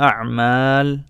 أعمال